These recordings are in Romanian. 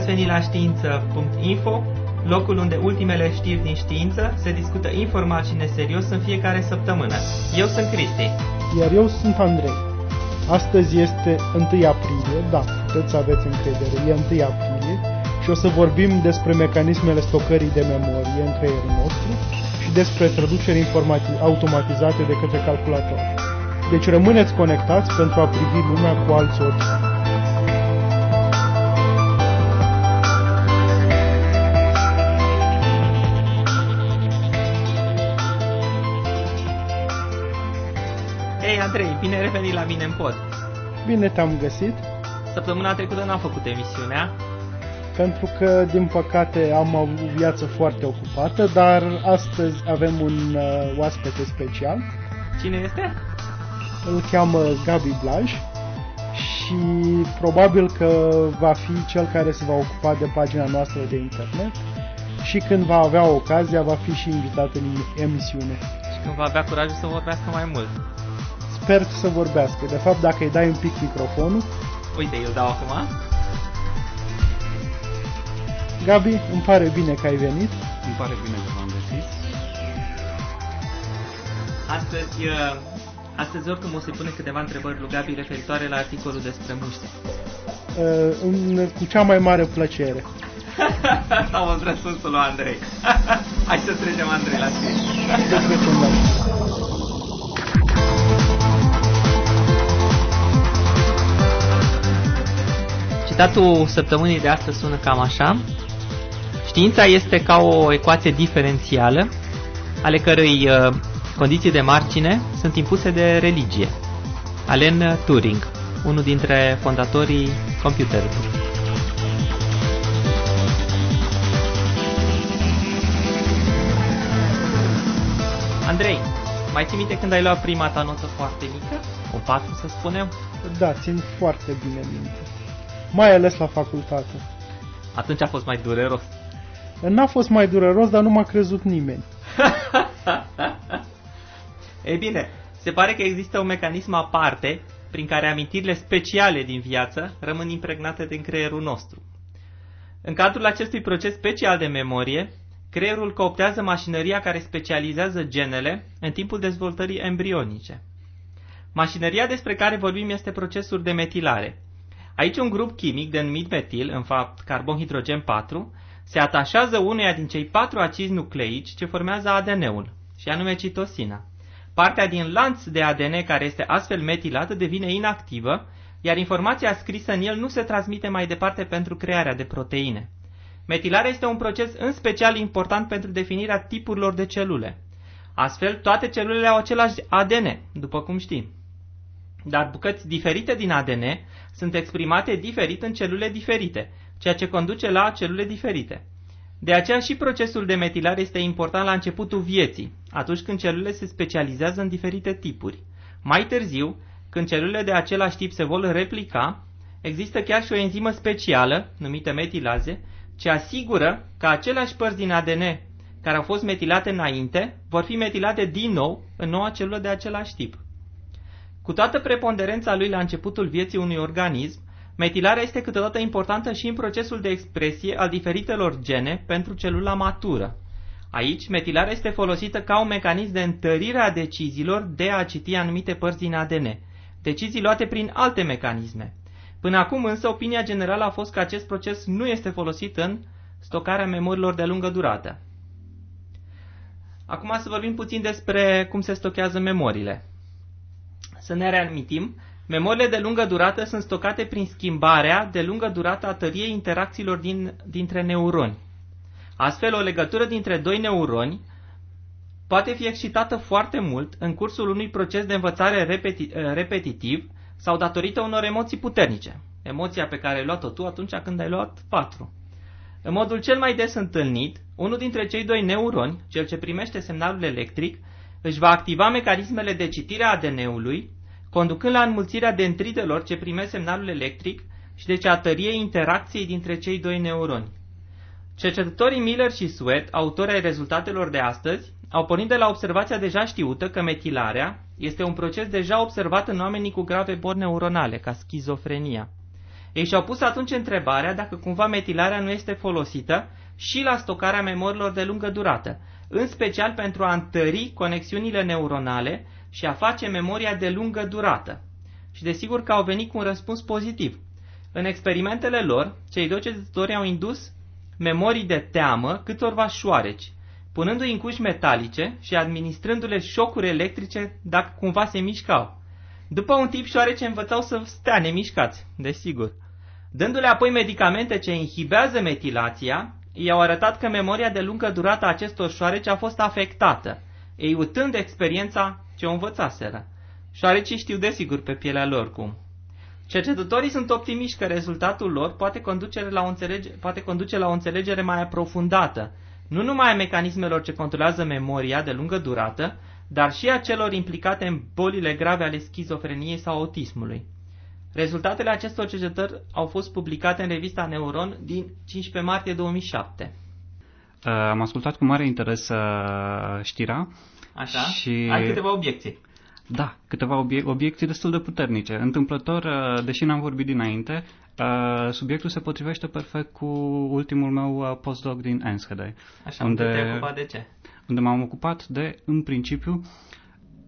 ați venit la știință.info, locul unde ultimele știri din știință se discută informal și neserios în fiecare săptămână. Eu sunt Cristi. Iar eu sunt Andrei. Astăzi este 1 aprilie, da, puteți să aveți încredere, e 1 aprilie și o să vorbim despre mecanismele stocării de memorie în creierul nostru și despre traduceri informații automatizate de către calculator. Deci rămâneți conectați pentru a privi lumea cu alți ochi. Andrei, bine revenit la mine în pod. Bine te-am găsit, Săptămâna trecută n-am făcut emisiunea. pentru că, din păcate, am avut viață foarte ocupată, dar astăzi avem un uh, oaspete special. Cine este? Îl cheamă Gabi Blaj și probabil că va fi cel care se va ocupa de pagina noastră de internet și când va avea ocazia va fi și invitat în emisiune. Și când va avea curajul să vorbească mai mult. Sper să vorbească. De fapt, dacă îi dai un pic microfonul, Uite, eu dau acum. Gabi, îmi pare bine că ai venit. Îmi pare bine că v-am găsit. Astăzi, uh, astăzi oricum o să pune câteva întrebări lui Gabi referitoare la articolul despre muște. Uh, în- cu cea mai mare plăcere. Am văzut răspunsul lui Andrei. Hai să trecem, Andrei, la scris. Să trecem la Citatul săptămânii de astăzi sună cam așa. Știința este ca o ecuație diferențială, ale cărei uh, condiții de margine sunt impuse de religie. Alan Turing, unul dintre fondatorii computerului. Andrei, mai ții minte când ai luat prima ta notă foarte mică? O 4, să spunem? Da, țin foarte bine minte. Mai ales la facultate. Atunci a fost mai dureros. N-a fost mai dureros, dar nu m-a crezut nimeni. Ei bine, se pare că există un mecanism aparte prin care amintirile speciale din viață rămân impregnate din creierul nostru. În cadrul acestui proces special de memorie, creierul cooptează mașinăria care specializează genele în timpul dezvoltării embrionice. Mașinăria despre care vorbim este procesul de metilare. Aici un grup chimic denumit metil, în fapt carbon-hidrogen 4, se atașează uneia din cei patru acizi nucleici ce formează ADN-ul, și anume citosina. Partea din lanț de ADN care este astfel metilată devine inactivă, iar informația scrisă în el nu se transmite mai departe pentru crearea de proteine. Metilarea este un proces în special important pentru definirea tipurilor de celule. Astfel, toate celulele au același ADN, după cum știm. Dar bucăți diferite din ADN sunt exprimate diferit în celule diferite, ceea ce conduce la celule diferite. De aceea și procesul de metilare este important la începutul vieții, atunci când celulele se specializează în diferite tipuri. Mai târziu, când celulele de același tip se vor replica, există chiar și o enzimă specială, numită metilaze, ce asigură că aceleași părți din ADN care au fost metilate înainte vor fi metilate din nou în noua celulă de același tip. Cu toată preponderența lui la începutul vieții unui organism, metilarea este câteodată importantă și în procesul de expresie al diferitelor gene pentru celula matură. Aici, metilarea este folosită ca un mecanism de întărire a deciziilor de a citi anumite părți din ADN, decizii luate prin alte mecanisme. Până acum însă, opinia generală a fost că acest proces nu este folosit în stocarea memoriilor de lungă durată. Acum să vorbim puțin despre cum se stochează memoriile. Să ne reamintim, memoriile de lungă durată sunt stocate prin schimbarea de lungă durată a tăriei interacțiilor din, dintre neuroni. Astfel, o legătură dintre doi neuroni poate fi excitată foarte mult în cursul unui proces de învățare repeti, repetitiv sau datorită unor emoții puternice. Emoția pe care ai luat-o tu atunci când ai luat 4. În modul cel mai des întâlnit, unul dintre cei doi neuroni, cel ce primește semnalul electric, își va activa mecanismele de citire a ADN-ului, conducând la înmulțirea dendritelor ce primesc semnalul electric și deci a tăriei interacției dintre cei doi neuroni. Cercetătorii Miller și Sweat, autori ai rezultatelor de astăzi, au pornit de la observația deja știută că metilarea este un proces deja observat în oamenii cu grave boli neuronale, ca schizofrenia. Ei și-au pus atunci întrebarea dacă cumva metilarea nu este folosită și la stocarea memoriilor de lungă durată, în special pentru a întări conexiunile neuronale și a face memoria de lungă durată. Și desigur că au venit cu un răspuns pozitiv. În experimentele lor, cei doi cercetători au indus memorii de teamă câtorva șoareci, punându-i în cuși metalice și administrându-le șocuri electrice dacă cumva se mișcau. După un timp, șoarece învățau să stea nemișcați, desigur. Dându-le apoi medicamente ce inhibează metilația, i-au arătat că memoria de lungă durată a acestor șoareci a fost afectată, ei utând experiența ce o învățaseră. Șoarecii știu desigur pe pielea lor cum. Cercetătorii sunt optimiști că rezultatul lor poate conduce la o, înțelege, poate conduce la o înțelegere mai aprofundată, nu numai a mecanismelor ce controlează memoria de lungă durată, dar și a celor implicate în bolile grave ale schizofreniei sau autismului. Rezultatele acestor cercetări au fost publicate în revista Neuron din 15 martie 2007. Uh, am ascultat cu mare interes uh, știrea. Așa? Și... Ai câteva obiecții. Da, câteva obie- obiecții destul de puternice. Întâmplător, uh, deși n-am vorbit dinainte, uh, subiectul se potrivește perfect cu ultimul meu uh, postdoc din Enschede. Așa, unde te-ai ocupat de ce? Unde m-am ocupat de, în principiu,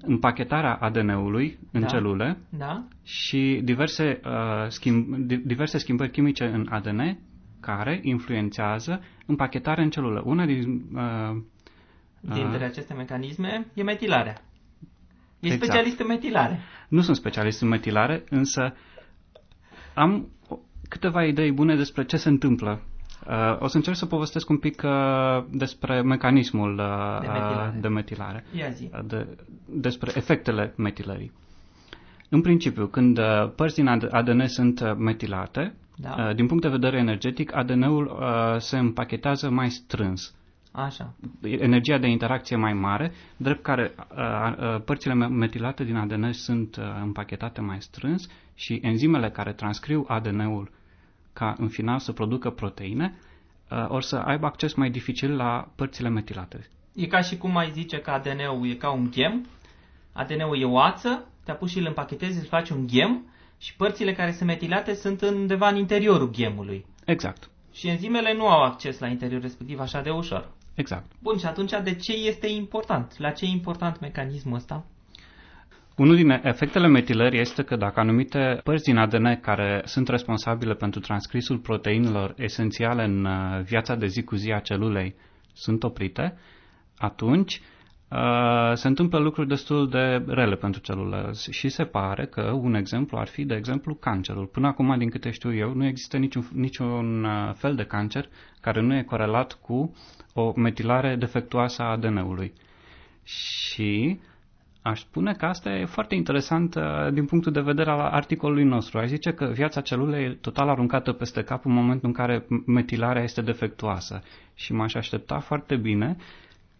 împachetarea ADN-ului în Da. celule Da? și diverse, uh, schimb, di- diverse schimbări chimice în ADN care influențează împachetarea în celulă. Una din... Uh, Dintre aceste mecanisme e metilarea. E Exact. specialist în metilare. Nu sunt specialist în metilare, însă am o- câteva idei bune despre ce se întâmplă. Uh, o să încerc să povestesc un pic uh, despre mecanismul uh, De metilare. uh, de metilare, Ia zi. uh, de, despre efectele metilării. În principiu, când uh, părți din AD- ADN sunt uh, metilate, Da. uh, din punct de vedere energetic, ADN-ul uh, se împachetează mai strâns Așa. energia de interacție mai mare, drept care uh, uh, părțile me- metilate din ADN sunt uh, împachetate mai strâns și enzimele care transcriu ADN-ul ca în final să producă proteine, uh, or să aibă acces mai dificil la părțile metilate. E ca și cum ai zice că ADN-ul e ca un ghem, ADN-ul e o ață, te apuci și îl împachetezi, îl faci un ghem și părțile care sunt metilate sunt undeva în interiorul ghemului. Exact, Și enzimele nu au acces la interiorul respectiv așa de ușor. exact. Bun, și atunci de ce este important? La ce e important mecanismul ăsta? Unul din efectele metilării este că dacă anumite părți din ADN care sunt responsabile pentru transcrisul proteinelor esențiale în uh, viața de zi cu zi a celulei sunt oprite, atunci uh, se întâmplă lucruri destul de rele pentru celulă și se pare că un exemplu ar fi, de exemplu, cancerul. Până acum, din câte știu eu, nu există niciun, niciun uh, fel de cancer care nu e corelat cu o metilare defectuoasă a ADN-ului. Și Aș spune că asta e foarte interesant uh, din punctul de vedere al articolului nostru. Aș zice că viața celulei e total aruncată peste cap în momentul în care metilarea este defectuoasă și m-aș aștepta foarte bine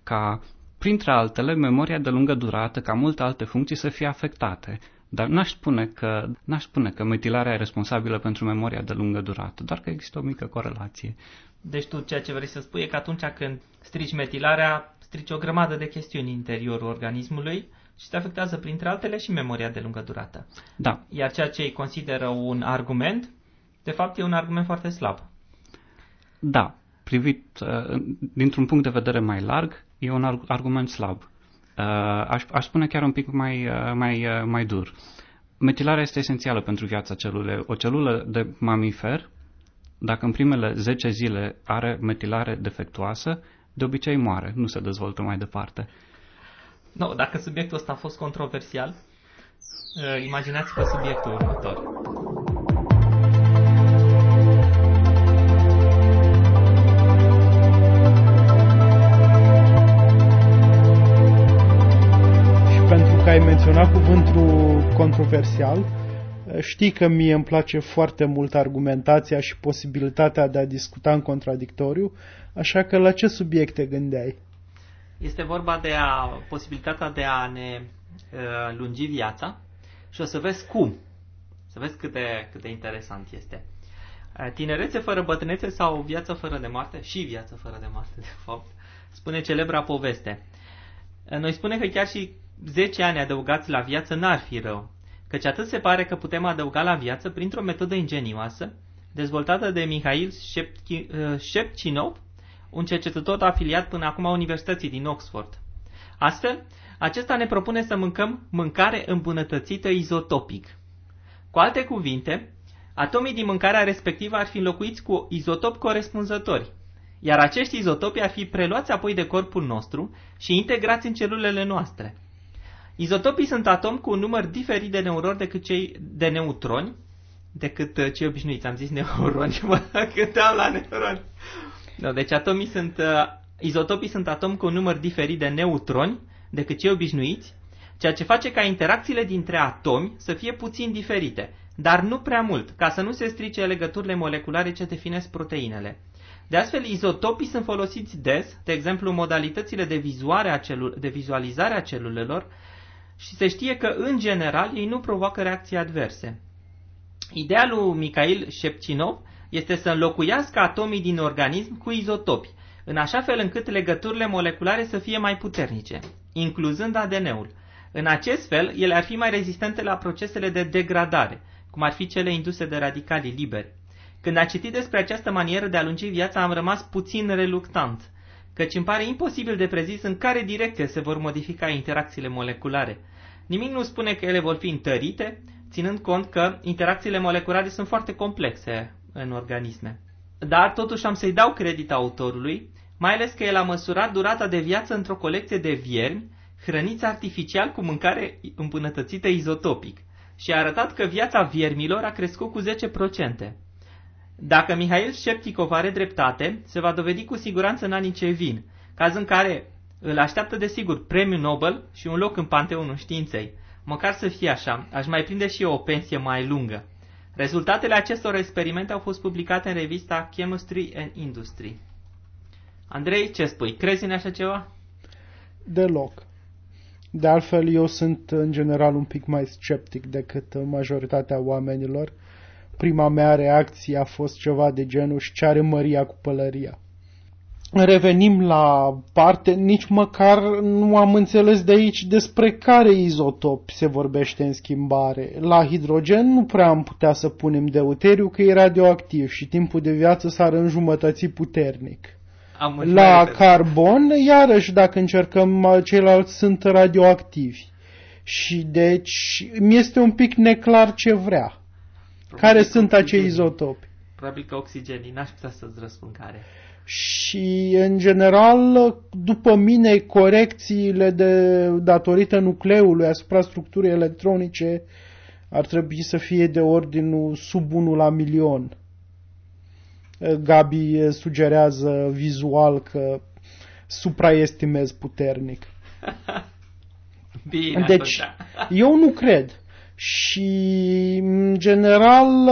ca, printre altele, memoria de lungă durată, ca multe alte funcții să fie afectate. Dar n-aș spune că, n-aș spune că metilarea e responsabilă pentru memoria de lungă durată, doar că există o mică corelație. Deci tu ceea ce vrei să spui e că atunci când strici metilarea, strici o grămadă de chestiuni în interiorul organismului și te afectează printre altele și memoria de lungă durată. Da, Iar ceea ce îi consideră un argument, de fapt e un argument foarte slab. Da, privit uh, dintr-un punct de vedere mai larg, e un arg- argument slab. Uh, aș, aș spune chiar un pic mai, uh, mai, uh, mai dur. Metilarea este esențială pentru viața celulei. O celulă de mamifer, dacă în primele 10 zile are metilare defectuoasă, de obicei moare, nu se dezvoltă mai departe. No, dacă subiectul ăsta a fost controversial, uh, imaginați-vă subiectul următor. Și pentru că ai menționat cuvântul controversial, știi că mie îmi place foarte mult argumentația și posibilitatea de a discuta în contradictoriu, așa că la ce subiect te gândeai? Este vorba de a, posibilitatea de a ne uh, lungi viața și o să vezi cum. Să vezi cât de, cât de interesant este. Uh, Tinerețe fără bătrânețe sau viață fără de moarte? Și viață fără de moarte, de fapt. Spune celebra poveste. Uh, Noi spune că chiar și 10 ani adăugați la viață n-ar fi rău. căci atât se pare că putem adăuga la viață printr-o metodă ingenioasă, dezvoltată de Mihail Shepchinov, un cercetător afiliat până acum a Universității din Oxford. Astfel, acesta ne propune să mâncăm mâncare îmbunătățită izotopic. Cu alte cuvinte, atomii din mâncarea respectivă ar fi înlocuiți cu izotopi corespunzători, iar acești izotopi ar fi preluați apoi de corpul nostru și integrați în celulele noastre. Izotopii sunt atomi cu un număr diferit de neuroni decât cei de neutroni, decât uh, cei obișnuiți. Am zis neuroni, mă gândeam la neuroni. No, deci atomii sunt, uh, izotopii sunt atomi cu un număr diferit de neutroni decât cei obișnuiți, ceea ce face ca interacțiile dintre atomi să fie puțin diferite, dar nu prea mult, ca să nu se strice legăturile moleculare ce definesc proteinele. De astfel, izotopii sunt folosiți des, de exemplu, în modalitățile de, a celul- de vizualizare a celulelor și se știe că, în general, ei nu provoacă reacții adverse. Ideea lui Mikhail Shepchinov este să înlocuiască atomii din organism cu izotopi, în așa fel încât legăturile moleculare să fie mai puternice, incluzând ADN-ul. În acest fel, ele ar fi mai rezistente la procesele de degradare, cum ar fi cele induse de radicalii liberi. Când a citit despre această manieră de a lungi viața, am rămas puțin reluctant, căci îmi pare imposibil de prezis în care direcție se vor modifica interacțiile moleculare. Nimic nu spune că ele vor fi întărite, ținând cont că interacțiile moleculare sunt foarte complexe în organisme. Dar totuși am să-i dau credit autorului, mai ales că el a măsurat durata de viață într-o colecție de viermi hrăniți artificial cu mâncare îmbunătățită izotopic și a arătat că viața viermilor a crescut cu 10%. Dacă Mihail Șepticov are dreptate, se va dovedi cu siguranță în anii ce vin, caz în care îl așteaptă desigur premiul Nobel și un loc în Panteonul Științei. Măcar să fie așa, aș mai prinde și eu o pensie mai lungă. Rezultatele acestor experimente au fost publicate în revista Chemistry and Industry. Andrei, ce spui? Crezi în așa ceva? Deloc. De altfel, eu sunt în general un pic mai sceptic decât majoritatea oamenilor. Prima mea reacție a fost ceva de genul și ce are Maria cu pălăria revenim la parte, nici măcar nu am înțeles de aici despre care izotop se vorbește în schimbare. La hidrogen nu prea am putea să punem deuteriu că e radioactiv și timpul de viață s-ar înjumătăți puternic. Am la carbon, iarăși, dacă încercăm, ceilalți sunt radioactivi. Și deci mi este un pic neclar ce vrea. Probabil care sunt acei izotopi? Probabil că oxigenii, n-aș putea să-ți răspund care și, în general, după mine, corecțiile de, datorită nucleului asupra structurii electronice ar trebui să fie de ordinul sub 1 la milion. Gabi sugerează vizual că supraestimez puternic. Bine, deci, eu nu cred. Și, în general,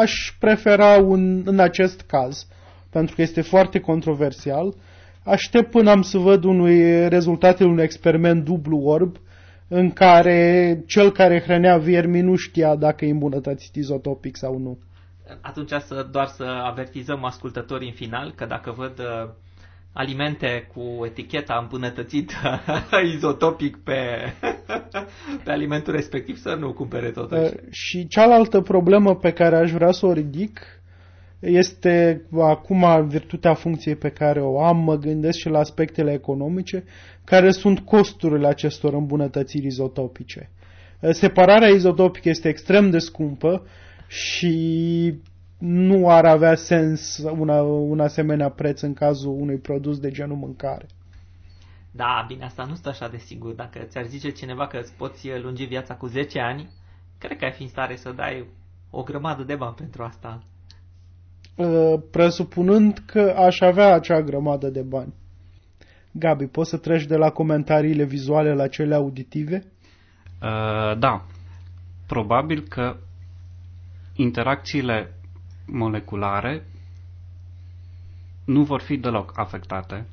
aș prefera un, în acest caz pentru că este foarte controversial. Aștept până am să văd unui rezultatele unui experiment dublu orb în care cel care hrănea viermi nu știa dacă e îmbunătățit izotopic sau nu. Atunci să, doar să avertizăm ascultătorii în final că dacă văd uh, alimente cu eticheta îmbunătățită izotopic pe, pe alimentul respectiv să nu cumpere totuși. Uh, și cealaltă problemă pe care aș vrea să o ridic este acum virtutea funcției pe care o am, mă gândesc și la aspectele economice, care sunt costurile acestor îmbunătățiri izotopice. Separarea izotopică este extrem de scumpă și nu ar avea sens una, un asemenea preț în cazul unui produs de genul mâncare. Da, bine, asta nu stă așa de sigur. Dacă ți-ar zice cineva că îți poți lungi viața cu 10 ani, cred că ai fi în stare să dai o grămadă de bani pentru asta. Uh, presupunând că aș avea acea grămadă de bani. Gabi, poți să treci de la comentariile vizuale la cele auditive? Uh, da. Probabil că interacțiile moleculare nu vor fi deloc afectate.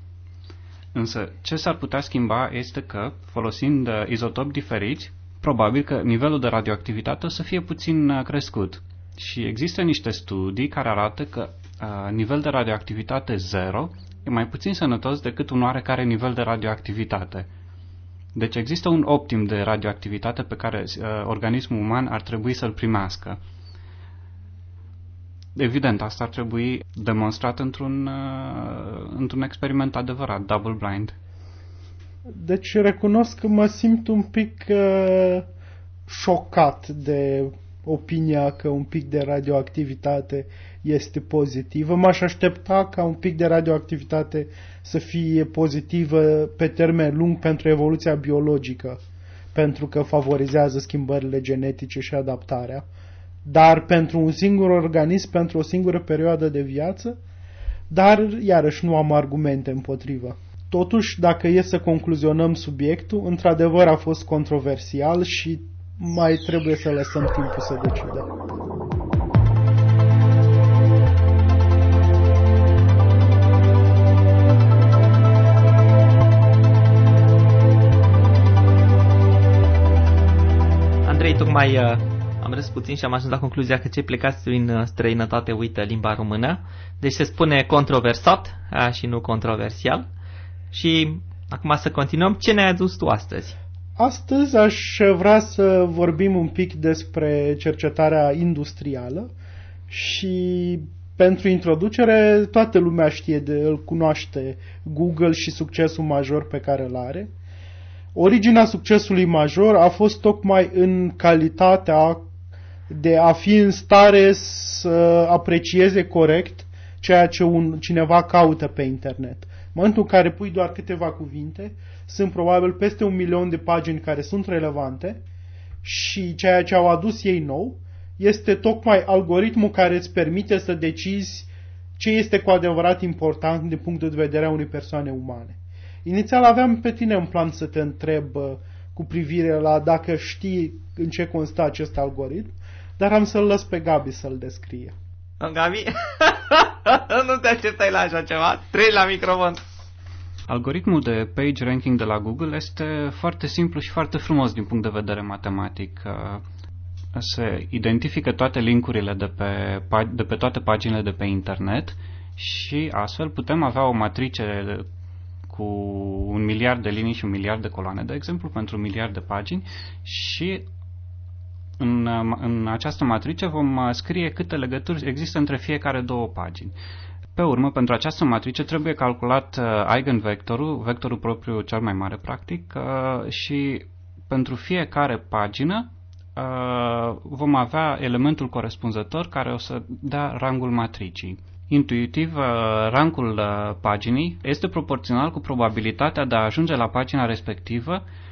Însă, ce s-ar putea schimba este că, folosind uh, izotopi diferiți, probabil că nivelul de radioactivitate o să fie puțin uh, crescut. Și există niște studii care arată că uh, nivel de radioactivitate zero e mai puțin sănătos decât un oarecare nivel de radioactivitate. Deci există un optim de radioactivitate pe care uh, organismul uman ar trebui să-l primească. Evident, asta ar trebui demonstrat într-un, uh, într-un experiment adevărat, double blind. Deci recunosc că mă simt un pic uh, șocat de opinia că un pic de radioactivitate este pozitivă. M-aș aștepta ca un pic de radioactivitate să fie pozitivă pe termen lung pentru evoluția biologică, pentru că favorizează schimbările genetice și adaptarea. Dar pentru un singur organism, pentru o singură perioadă de viață, dar iarăși nu am argumente împotrivă. Totuși, dacă e să concluzionăm subiectul, într-adevăr a fost controversial și mai trebuie să lăsăm timpul să decidă. Andrei, tocmai uh, am râs puțin și am ajuns la concluzia că cei plecați în uh, străinătate uită limba română. Deci se spune controversat a, și nu controversial. Și acum să continuăm. Ce ne-ai adus tu astăzi? Astăzi aș vrea să vorbim un pic despre cercetarea industrială și pentru introducere toată lumea știe de îl cunoaște Google și succesul major pe care îl are. Originea succesului major a fost tocmai în calitatea de a fi în stare să aprecieze corect ceea ce un, cineva caută pe internet. În momentul în care pui doar câteva cuvinte, sunt probabil peste un milion de pagini care sunt relevante și ceea ce au adus ei nou este tocmai algoritmul care îți permite să decizi ce este cu adevărat important din punctul de vedere a unei persoane umane. Inițial aveam pe tine în plan să te întreb uh, cu privire la dacă știi în ce constă acest algoritm, dar am să-l lăs pe Gabi să-l descrie. Gabi? nu te așteptai la așa ceva? Trei la microfon. Algoritmul de page ranking de la Google este foarte simplu și foarte frumos din punct de vedere matematic. Uh, se identifică toate linkurile de pe, de pe toate paginile de pe internet și astfel putem avea o matrice cu un miliard de linii și un miliard de coloane, de exemplu, pentru un miliard de pagini și în, în această matrice vom scrie câte legături există între fiecare două pagini. Pe urmă, pentru această matrice trebuie calculat uh, eigenvectorul, vectorul propriu cel mai mare practic, uh, și pentru fiecare pagină uh, vom avea elementul corespunzător care o să dea rangul matricii. Intuitiv, uh, rankul uh, paginii este proporțional cu probabilitatea de a ajunge la pagina respectivă Uh,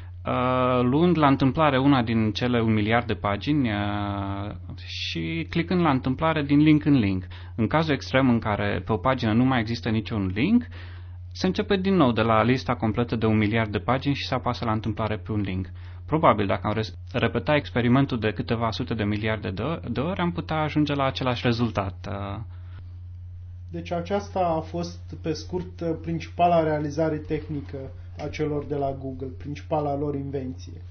luând la întâmplare una din cele un miliard de pagini uh, și clicând la întâmplare din link în link. În cazul extrem în care pe o pagină nu mai există niciun link, se începe din nou de la lista completă de un miliard de pagini și se apasă la întâmplare pe un link. Probabil, dacă am repeta experimentul de câteva sute de miliarde de, de ori, am putea ajunge la același rezultat. Uh. Deci aceasta a fost, pe scurt, principala realizare tehnică a celor de la Google, principala lor invenție.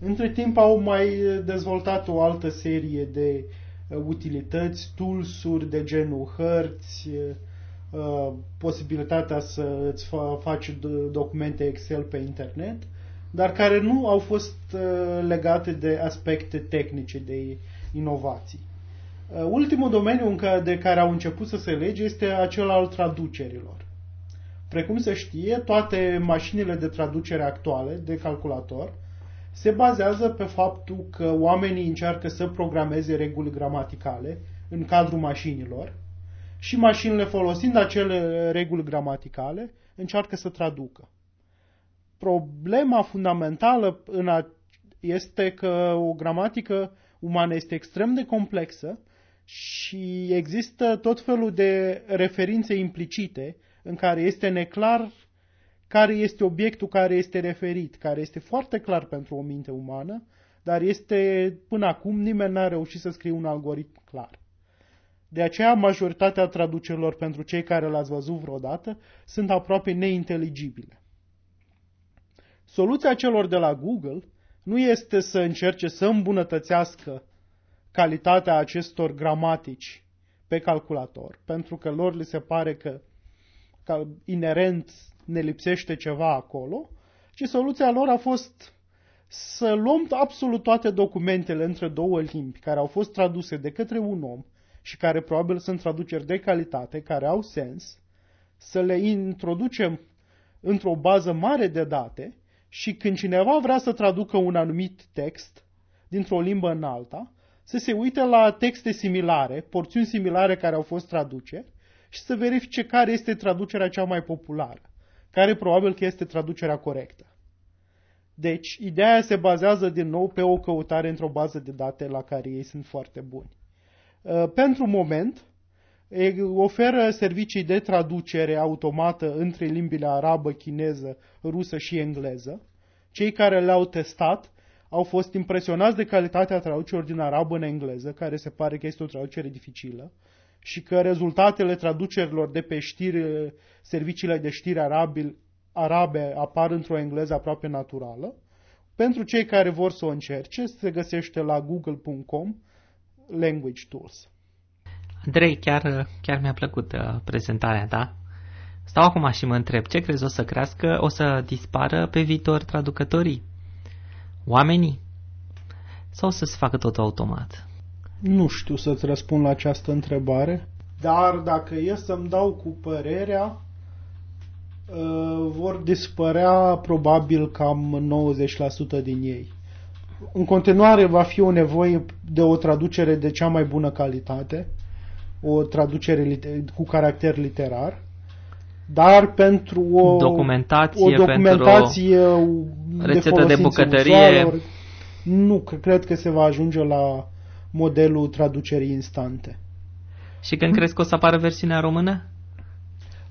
Între timp au mai dezvoltat o altă serie de uh, utilități, tools-uri de genul hărți, uh, posibilitatea să îți faci documente Excel pe internet, dar care nu au fost uh, legate de aspecte tehnice, de inovații. Ultimul domeniu de care au început să se lege este acela al traducerilor. Precum se știe, toate mașinile de traducere actuale de calculator se bazează pe faptul că oamenii încearcă să programeze reguli gramaticale în cadrul mașinilor și mașinile folosind acele reguli gramaticale încearcă să traducă. Problema fundamentală în a, este că o gramatică umană este extrem de complexă și există tot felul de referințe implicite în care este neclar care este obiectul care este referit, care este foarte clar pentru o minte umană, dar este, până acum, nimeni n-a reușit să scrie un algoritm clar. De aceea, majoritatea traducerilor pentru cei care l-ați văzut vreodată sunt aproape neinteligibile. Soluția celor de la Google nu este să încerce să îmbunătățească calitatea acestor gramatici pe calculator, pentru că lor li se pare că că inerent ne lipsește ceva acolo, ci soluția lor a fost să luăm absolut toate documentele între două limbi care au fost traduse de către un om și care probabil sunt traduceri de calitate, care au sens, să le introducem într-o bază mare de date și când cineva vrea să traducă un anumit text dintr-o limbă în alta, să se uite la texte similare, porțiuni similare care au fost traduce și să verifice care este traducerea cea mai populară, care probabil că este traducerea corectă. Deci, ideea se bazează din nou pe o căutare într-o bază de date la care ei sunt foarte buni. Uh, pentru moment, oferă servicii de traducere automată între limbile arabă, chineză, rusă și engleză. Cei care le-au testat au fost impresionați de calitatea traducerilor din arabă în engleză, care se pare că este o traducere dificilă, și că rezultatele traducerilor de pe știri, serviciile de știri arabi, arabe apar într-o engleză aproape naturală. Pentru cei care vor să o încerce, se găsește la google.com Language Tools. Andrei, chiar, chiar mi-a plăcut uh, prezentarea ta. Stau acum și mă întreb, ce crezi o să crească, o să dispară pe viitor traducătorii? Oamenii? Sau să se facă tot automat? Nu știu să-ți răspund la această întrebare, dar dacă e să-mi dau cu părerea, uh, vor dispărea probabil cam 90% din ei. În continuare va fi o nevoie de o traducere de cea mai bună calitate, o traducere cu caracter literar, dar pentru o documentație, o documentație pentru o rețetă de, de bucătărie, ușoară, nu cred că se va ajunge la modelul traducerii instante. Și când crezi că o să apară versiunea română?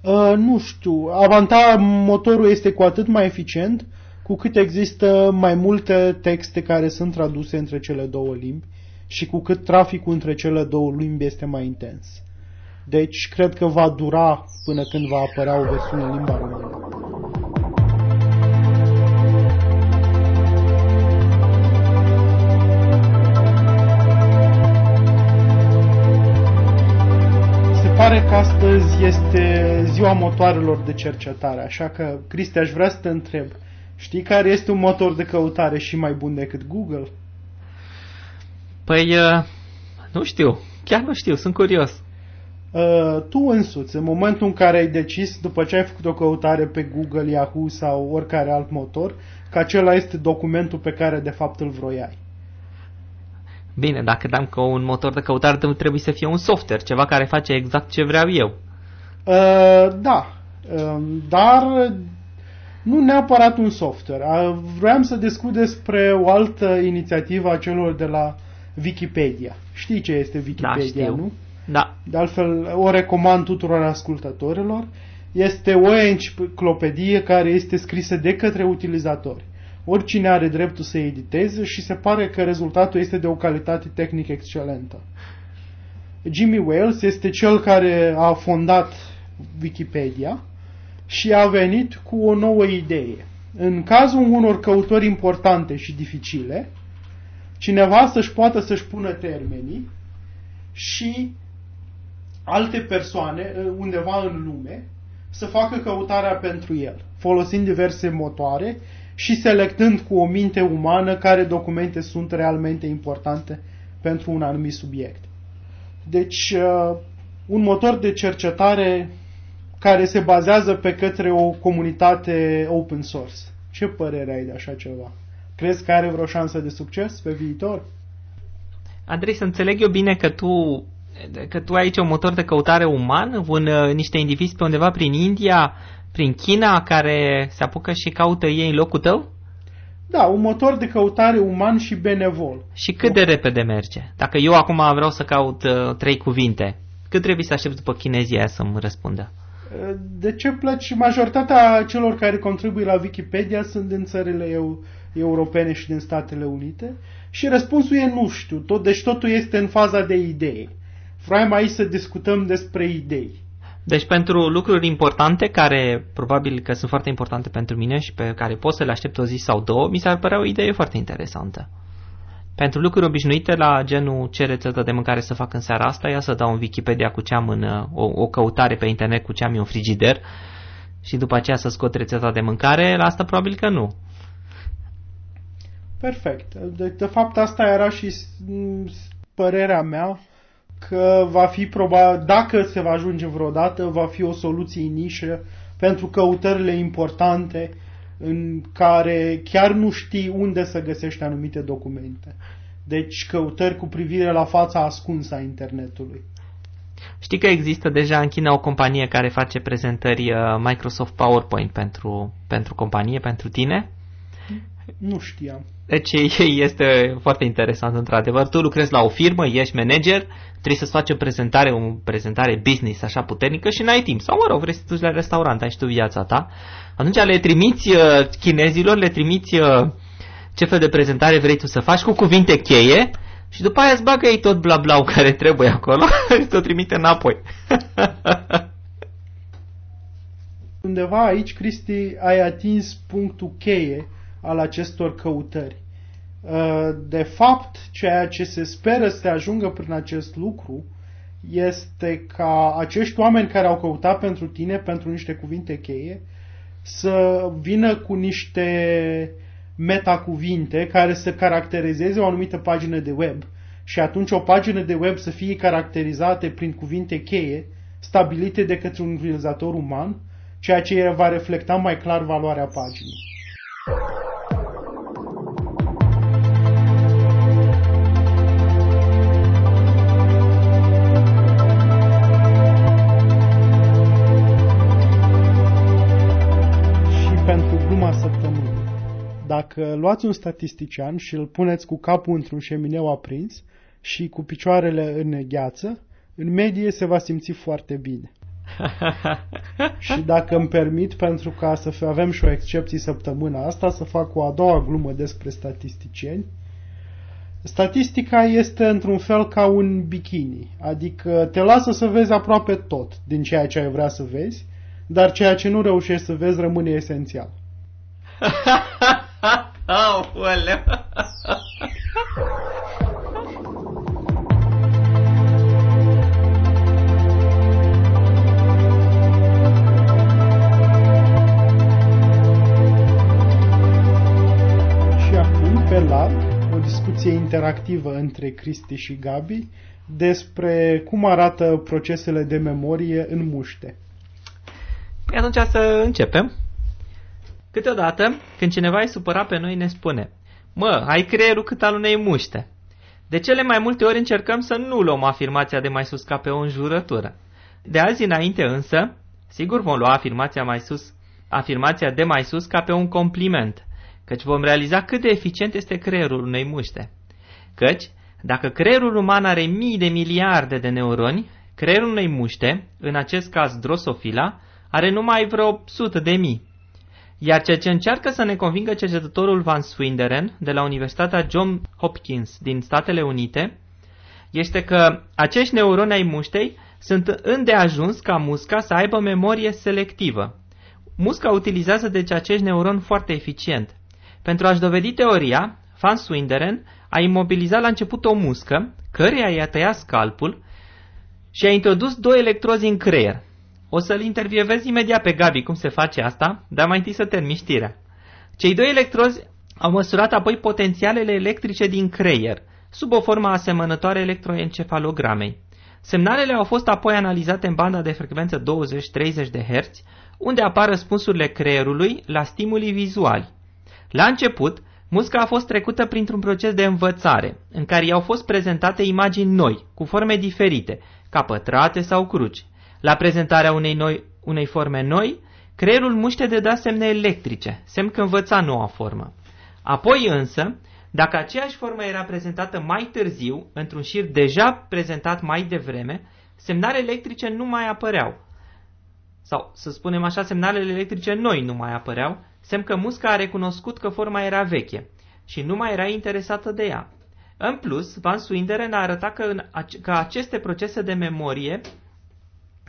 Uh, nu știu. Avanta motorul este cu atât mai eficient cu cât există mai multe texte care sunt traduse între cele două limbi și cu cât traficul între cele două limbi este mai intens. Deci, cred că va dura până când va apărea o versiune în limba română. Pare că astăzi este ziua motoarelor de cercetare, așa că, Cristi, aș vrea să te întreb, știi care este un motor de căutare și mai bun decât Google? Păi, uh, nu știu. Chiar nu știu, sunt curios. Uh, tu însuți, în momentul în care ai decis, după ce ai făcut o căutare pe Google, Yahoo sau oricare alt motor, că acela este documentul pe care de fapt îl vroiai. Bine, dacă dam că un motor de căutare trebuie să fie un software, ceva care face exact ce vreau eu. Uh, da, uh, dar nu neapărat un software. Uh, vreau să discut despre o altă inițiativă a celor de la Wikipedia. Știi ce este Wikipedia, da, nu? Da. De altfel, o recomand tuturor ascultătorilor. Este o enciclopedie care este scrisă de către utilizatori. Oricine are dreptul să editeze și se pare că rezultatul este de o calitate tehnică excelentă. Jimmy Wales este cel care a fondat Wikipedia și a venit cu o nouă idee. În cazul unor căutări importante și dificile, cineva să-și poată să-și pună termenii și alte persoane uh, undeva în lume să facă căutarea pentru el, folosind diverse motoare și selectând cu o minte umană care documente sunt realmente importante pentru un anumit subiect. Deci, uh, un motor de cercetare care se bazează pe către o comunitate open source. Ce părere ai de așa ceva? Crezi că are vreo șansă de succes pe viitor? Andrei, să înțeleg eu bine că tu, că tu ai aici un motor de căutare uman, un, uh, niște indivizi pe undeva prin India, prin China, care se apucă și caută ei în locul tău? Da, un motor de căutare uman și benevol. Și cât de repede merge? Dacă eu acum vreau să caut uh, trei cuvinte, cât trebuie să aștept după chinezia să-mi răspundă? De ce plăci? Majoritatea celor care contribuie la Wikipedia sunt din țările eu, europene și din Statele Unite și răspunsul e nu știu. Tot, deci totul este în faza de idee. Vreau aici să discutăm despre idei. Deci pentru lucruri importante, care probabil că sunt foarte importante pentru mine și pe care pot să le aștept o zi sau două, mi s-ar părea o idee foarte interesantă. Pentru lucruri obișnuite, la genul ce rețetă de mâncare să fac în seara asta, ia să dau în Wikipedia cu ce am în, o, o căutare pe internet cu ce am eu în frigider, și după aceea să scot rețeta de mâncare, la asta probabil că nu. Perfect. De, de fapt, asta era și părerea mea că va fi probabil, dacă se va ajunge vreodată, va fi o soluție nișă pentru căutările importante în care chiar nu știi unde să găsești anumite documente. Deci căutări cu privire la fața ascunsă a internetului. Știi că există deja în China o companie care face prezentări uh, Microsoft PowerPoint pentru, pentru companie, pentru tine? Nu știam. Deci este foarte interesant, într-adevăr. Tu lucrezi la o firmă, ești manager, trebuie să-ți faci o prezentare, o prezentare business așa puternică și n-ai timp. Sau, mă rog, vrei să duci la restaurant, ai și tu viața ta. Atunci le trimiți uh, chinezilor, le trimiți uh, ce fel de prezentare vrei tu să faci cu cuvinte cheie și după aia îți bagă ei tot bla bla care trebuie acolo și te-o trimite înapoi. Undeva aici, Cristi, ai atins punctul cheie al acestor căutări. Uh, de fapt, ceea ce se speră să se ajungă prin acest lucru este ca acești oameni care au căutat pentru tine, pentru niște cuvinte cheie, să vină cu niște metacuvinte care să caracterizeze o anumită pagină de web și atunci o pagină de web să fie caracterizate prin cuvinte cheie stabilite de către un utilizator uman, ceea ce va reflecta mai clar valoarea paginii. Dacă luați un statistician și îl puneți cu capul într-un șemineu aprins și cu picioarele în gheață, în medie se va simți foarte bine. și dacă îmi permit, pentru ca să avem și o excepție săptămâna asta, să fac o a doua glumă despre statisticieni, Statistica este într-un fel ca un bikini, adică te lasă să vezi aproape tot din ceea ce ai vrea să vezi, dar ceea ce nu reușești să vezi rămâne esențial. Aoleu! Și acum, pe larg, o discuție interactivă între Cristi și Gabi despre cum arată procesele de memorie în muște. Păi atunci să începem. Câteodată, când cineva e supărat pe noi, ne spune Mă, ai creierul cât al unei muște. De cele mai multe ori încercăm să nu luăm afirmația de mai sus ca pe o înjurătură. De azi înainte însă, sigur vom lua afirmația, mai sus, afirmația de mai sus ca pe un compliment, căci vom realiza cât de eficient este creierul unei muște. Căci, dacă creierul uman are mii de miliarde de neuroni, creierul unei muște, în acest caz drosofila, are numai vreo sută de mii. Iar ceea ce încearcă să ne convingă cercetătorul Van Swinderen de la Universitatea John Hopkins din Statele Unite este că acești neuroni ai muștei sunt îndeajuns ca musca să aibă memorie selectivă. Musca utilizează deci acești neuroni foarte eficient. Pentru a-și dovedi teoria, Van Swinderen a imobilizat la început o muscă, căreia i-a tăiat scalpul și a introdus doi electrozi în creier. O să-l intervievezi imediat pe Gabi cum se face asta, dar mai întâi să termin știrea. Cei doi electrozi au măsurat apoi potențialele electrice din creier, sub o formă asemănătoare electroencefalogramei. Semnalele au fost apoi analizate în banda de frecvență 20-30 de Hz, unde apar răspunsurile creierului la stimuli vizuali. La început, musca a fost trecută printr-un proces de învățare, în care i-au fost prezentate imagini noi, cu forme diferite, ca pătrate sau cruci. La prezentarea unei, noi, unei forme noi, creierul muște de da semne electrice, semn că învăța noua formă. Apoi însă, dacă aceeași formă era prezentată mai târziu, într-un șir deja prezentat mai devreme, semnale electrice nu mai apăreau. Sau, să spunem așa, semnalele electrice noi nu mai apăreau, semn că musca a recunoscut că forma era veche și nu mai era interesată de ea. În plus, Van Swinderen a arătat că, în, că aceste procese de memorie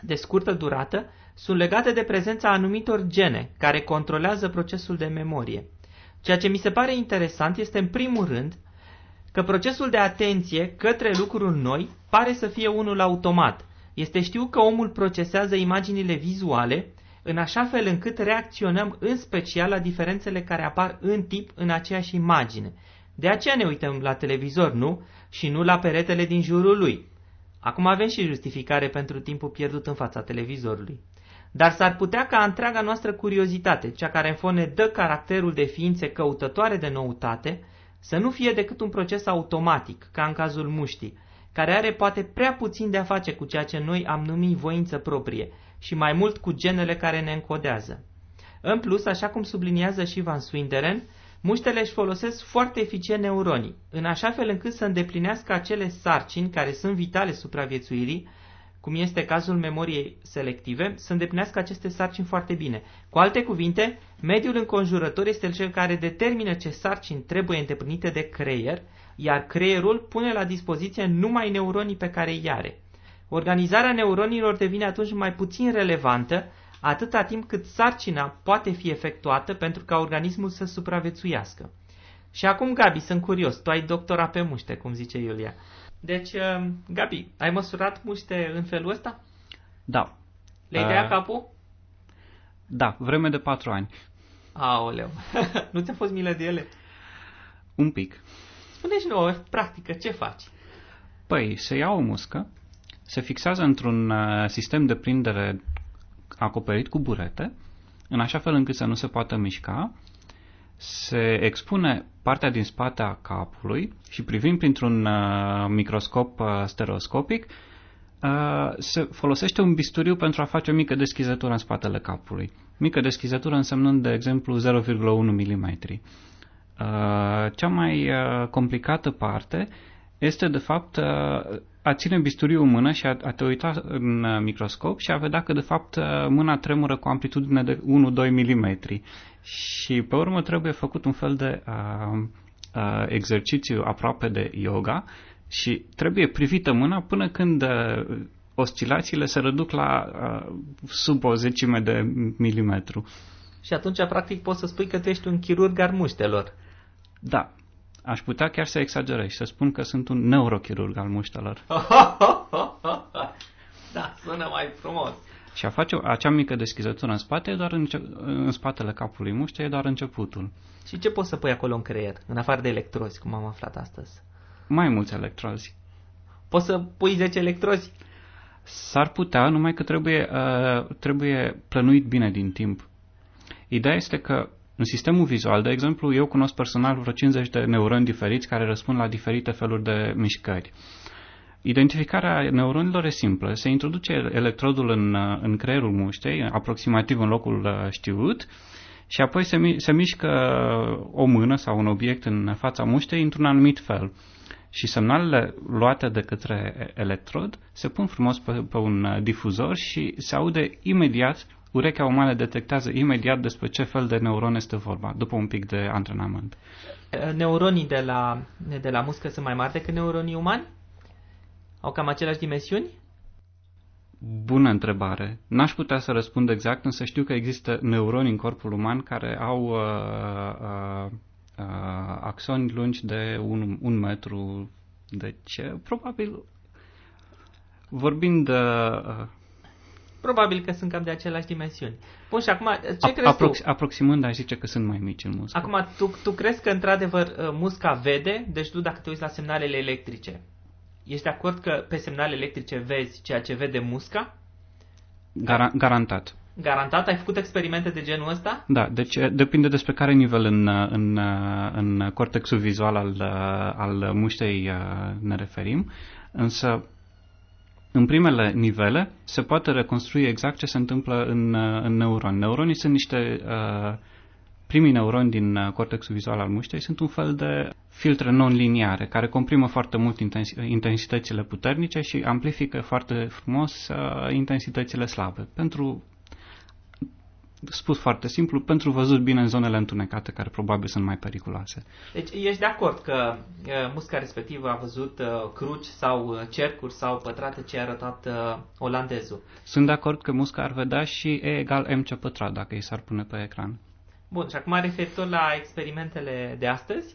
de scurtă durată sunt legate de prezența anumitor gene care controlează procesul de memorie. Ceea ce mi se pare interesant este în primul rând că procesul de atenție către lucruri noi pare să fie unul automat. Este știu că omul procesează imaginile vizuale în așa fel încât reacționăm în special la diferențele care apar în tip în aceeași imagine. De aceea ne uităm la televizor, nu? Și nu la peretele din jurul lui. Acum avem și justificare pentru timpul pierdut în fața televizorului. Dar s-ar putea ca întreaga noastră curiozitate, cea care în fond ne dă caracterul de ființe căutătoare de noutate, să nu fie decât un proces automatic, ca în cazul muștii, care are poate prea puțin de a face cu ceea ce noi am numit voință proprie și mai mult cu genele care ne încodează. În plus, așa cum subliniază și Van Swinderen, muștele își folosesc foarte eficient neuronii, în așa fel încât să îndeplinească acele sarcini care sunt vitale supraviețuirii, cum este cazul memoriei selective, să îndeplinească aceste sarcini foarte bine. Cu alte cuvinte, mediul înconjurător este cel care determină ce sarcini trebuie îndeplinite de creier, iar creierul pune la dispoziție numai neuronii pe care îi are. Organizarea neuronilor devine atunci mai puțin relevantă, atâta timp cât sarcina poate fi efectuată pentru ca organismul să supraviețuiască. Și acum, Gabi, sunt curios, tu ai doctora pe muște, cum zice Iulia. Deci, uh, Gabi, ai măsurat muște în felul ăsta? Da. Le-ai tăiat uh, capul? Da, vreme de patru ani. Aoleu, nu ți-a fost milă de ele? Un pic. Spune-și nouă, practică, ce faci? Păi, se ia o muscă, se fixează într-un uh, sistem de prindere acoperit cu burete, în așa fel încât să nu se poată mișca, se expune partea din spate a capului și privind printr-un uh, microscop uh, stereoscopic, uh, se folosește un bisturiu pentru a face o mică deschizătură în spatele capului. Mică deschizătură însemnând, de exemplu, 0,1 mm. Uh, cea mai uh, complicată parte este, de fapt, uh, a ține bisturiul în mână și a, a te uita în microscop și a vedea că, de fapt, mâna tremură cu amplitudine de 1-2 mm. Și, pe urmă, trebuie făcut un fel de uh, uh, exercițiu aproape de yoga și trebuie privită mâna până când uh, oscilațiile se reduc la uh, sub o zecime de milimetru. Și atunci, practic, poți să spui că tu ești un chirurg al muștelor. Da, aș putea chiar să exagerez și să spun că sunt un neurochirurg al muștelor. da, sună mai frumos. Și a face acea mică deschizătură în spate, doar în, în spatele capului muște, e doar începutul. Și ce poți să pui acolo în creier, în afară de electrozi, cum am aflat astăzi? Mai mulți electrozi. Poți să pui 10 electrozi? S-ar putea, numai că trebuie, uh, trebuie plănuit bine din timp. Ideea este că în sistemul vizual, de exemplu, eu cunosc personal vreo 50 de neuroni diferiți care răspund la diferite feluri de mișcări. Identificarea neuronilor e simplă. Se introduce electrodul în, în creierul muștei, aproximativ în locul uh, știut, și apoi se, mi- se mișcă o mână sau un obiect în fața muștei într-un anumit fel. Și semnalele luate de către electrod se pun frumos pe, pe un difuzor și se aude imediat urechea umană detectează imediat despre ce fel de neuron este vorba, după un pic de antrenament. Neuronii de la, de la muscă sunt mai mari decât neuronii umani? Au cam aceleași dimensiuni? Bună întrebare. N-aș putea să răspund exact, însă știu că există neuroni în corpul uman care au uh, uh, uh, axoni lungi de un, un metru. Deci, probabil, vorbind uh, Probabil că sunt cam de aceleași dimensiuni. Bun, și acum, ce A, crezi aprox- tu? Aproximând, aș zice că sunt mai mici în muscă. Acum, tu, tu crezi că, într-adevăr, uh, musca vede? Deci tu, dacă te uiți la semnalele electrice, ești de acord că pe semnale electrice vezi ceea ce vede musca? Gar- garantat. Garantat? Ai făcut experimente de genul ăsta? Da, deci uh, depinde despre care nivel în, uh, în, în cortexul vizual al, al muștei ne referim, însă în primele nivele se poate reconstrui exact ce se întâmplă în, în neuroni. Neuronii sunt niște uh, primii neuroni din uh, cortexul vizual al muștei sunt un fel de filtre non-liniare care comprimă foarte mult intensitățile puternice și amplifică foarte frumos uh, intensitățile slabe. Pentru spus foarte simplu, pentru văzut bine în zonele întunecate, care probabil sunt mai periculoase. Deci ești de acord că uh, musca respectivă a văzut uh, cruci sau uh, cercuri sau pătrate ce a arătat uh, olandezul? Sunt de acord că musca ar vedea și E egal MC pătrat, dacă îi s-ar pune pe ecran. Bun, și acum referitor la experimentele de astăzi,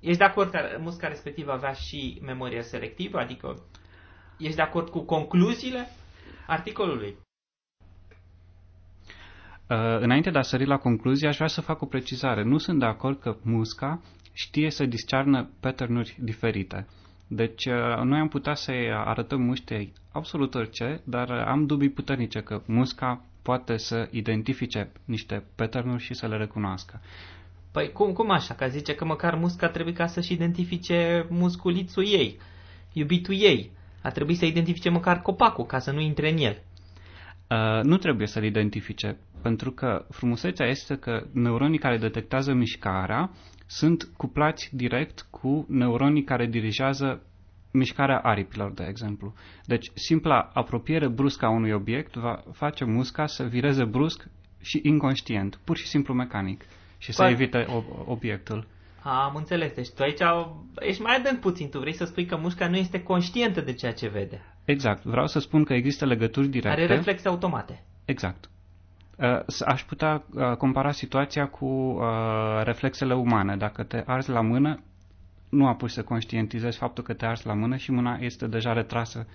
ești de acord că musca respectivă avea și memorie selectivă, adică ești de acord cu concluziile articolului? Înainte de a sări la concluzie, aș vrea să fac o precizare. Nu sunt de acord că musca știe să discearnă patternuri diferite. Deci uh, noi am putea să-i arătăm muștei absolut orice, dar am dubii puternice că musca poate să identifice niște patternuri și să le recunoască. Păi cum, cum așa? Că zice că măcar musca trebuie ca să-și identifice musculițul ei, iubitul ei. A trebuit să identifice măcar copacul ca să nu intre în el. Uh, nu trebuie să-l identifice, pentru că frumusețea este că neuronii care detectează mișcarea sunt cuplați direct cu neuronii care dirigează mișcarea aripilor, de exemplu. Deci, simpla apropiere bruscă a unui obiect va face musca să vireze brusc și inconștient, pur și simplu mecanic, și să evite obiectul. Am înțeles. Deci tu aici ești mai adânc puțin. Tu vrei să spui că mușca nu este conștientă de ceea ce vede. Exact. Vreau să spun că există legături directe. Are reflexe automate. Exact. Uh, aș putea uh, compara situația cu uh, reflexele umane. Dacă te arzi la mână, nu apuci să conștientizezi faptul că te arzi la mână și mâna este deja retrasă.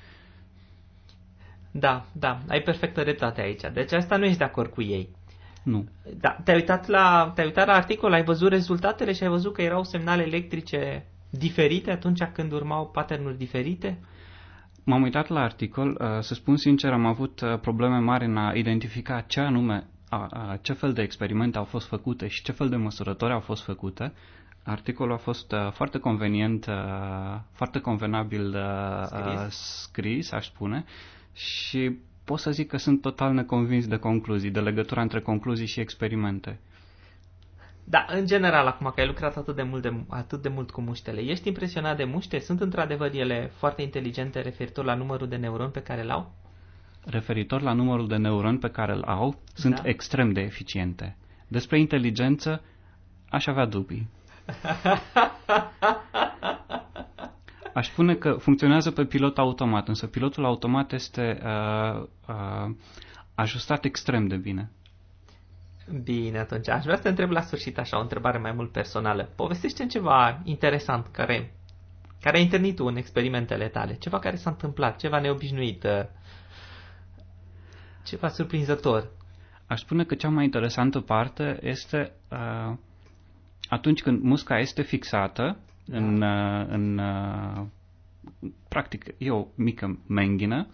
Da, da, ai perfectă dreptate aici. Deci asta nu ești de acord cu ei. Nu. Da, te-ai uitat la, te-ai uitat la articol, ai văzut rezultatele și ai văzut că erau semnale electrice diferite atunci când urmau patternuri diferite? M-am uitat la articol, uh, să spun sincer, am avut uh, probleme mari în a identifica ce anume, ce fel de experimente au fost făcute și ce fel de măsurători au fost făcute. Articolul a fost uh, foarte convenient, foarte convenabil scris, scris aș spune, și pot să zic că sunt total neconvins de concluzii, de legătura între concluzii și experimente. Da, în general, acum că ai lucrat atât de mult, de, atât de mult cu muștele, ești impresionat de muște? Sunt într-adevăr ele foarte inteligente referitor la numărul de neuroni pe care îl au? Referitor la numărul de neuroni pe care îl au, sunt da. extrem de eficiente. Despre inteligență, aș avea dubii. Aș spune că funcționează pe pilot automat, însă pilotul automat este uh, uh, ajustat extrem de bine. Bine, atunci aș vrea să te întreb la sfârșit așa o întrebare mai mult personală. povestește ceva interesant care, care ai întâlnit tu în experimentele tale, ceva care s-a întâmplat, ceva neobișnuit, uh, ceva surprinzător. Aș spune că cea mai interesantă parte este uh, atunci când musca este fixată da. în, uh, în uh, practic e o mică menghină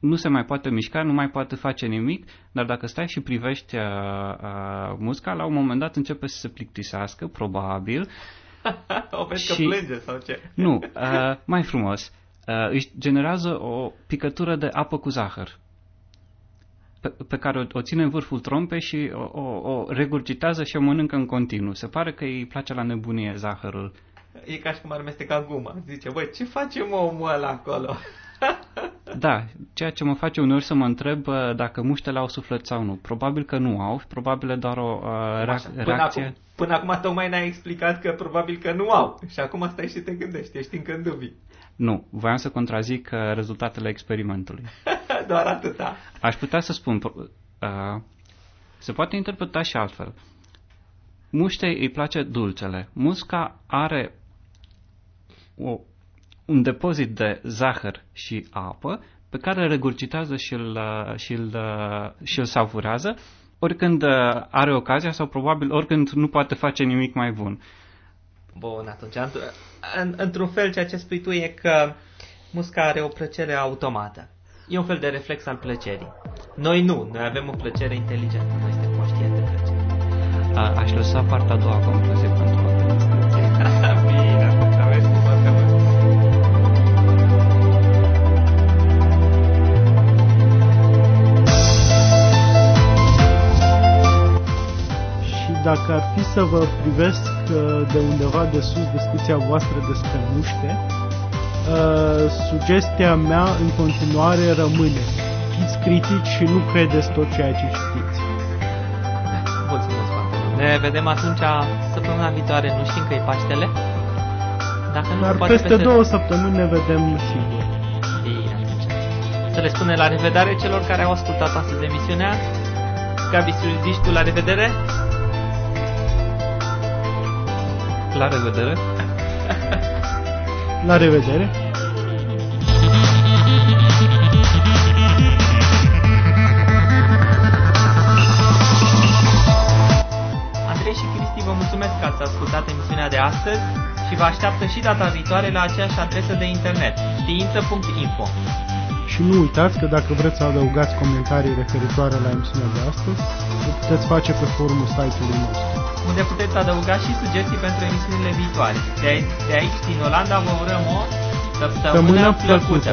nu se mai poate mișca, nu mai poate face nimic, dar dacă stai și privești uh, uh, musca, la un moment dat începe să se plictisească, probabil. o vezi și, că plânge sau ce? Nu, uh, mai frumos. Uh, își generează o picătură de apă cu zahăr pe, pe care o, o ține în vârful trompei și o, o, o regurgitează și o mănâncă în continuu. Se pare că îi place la nebunie zahărul. E ca și cum ar mesteca guma. Zice, băi, ce face omul ăla acolo? Da, ceea ce mă face uneori să mă întreb uh, dacă muștele au suflet sau nu. Probabil că nu au, probabil doar o uh, reac- până reacție. Acum, până acum tocmai ne-ai explicat că probabil că nu au și acum stai și te gândești, ești încă în dubii. Nu, voiam să contrazic uh, rezultatele experimentului. doar atâta. Aș putea să spun, uh, se poate interpreta și altfel. Muștei îi place dulcele. Musca are o un depozit de zahăr și apă pe care îl regurgitează și îl, și îl, și îl savurează oricând are ocazia sau probabil oricând nu poate face nimic mai bun. Bun, atunci, într-un fel ceea ce spui tu e că musca are o plăcere automată. E un fel de reflex al plăcerii. Noi nu, noi avem o plăcere inteligentă, noi suntem conștienți de plăcere. A, aș lăsa partea a doua concluzie dacă ar fi să vă privesc uh, de undeva de sus discuția voastră despre muște, uh, sugestia mea în continuare rămâne. Fiți critici și nu credeți tot ceea ce știți. Mulțumesc foarte mult. Ne vedem atunci săptămâna viitoare. Nu știm că e Paștele? Dacă nu, Dar poate peste, peste două săptămâni ne vedem sigur. Bine, atunci. Să le spune la revedere celor care au ascultat astăzi emisiunea. Gabi, zici tu la revedere? La revedere! La revedere! Andrei și Cristi vă mulțumesc că ați ascultat emisiunea de astăzi și vă așteaptă și data viitoare la aceeași adresă de internet, știință.info. Și nu uitați că dacă vreți să adăugați comentarii referitoare la emisiunea de astăzi, o puteți face pe forumul site-ului nostru. Unde puteți adăuga și sugestii pentru emisiunile viitoare. De aici, de aici din Olanda, vă urăm o săptămână, Săptămână plăcută. plăcută.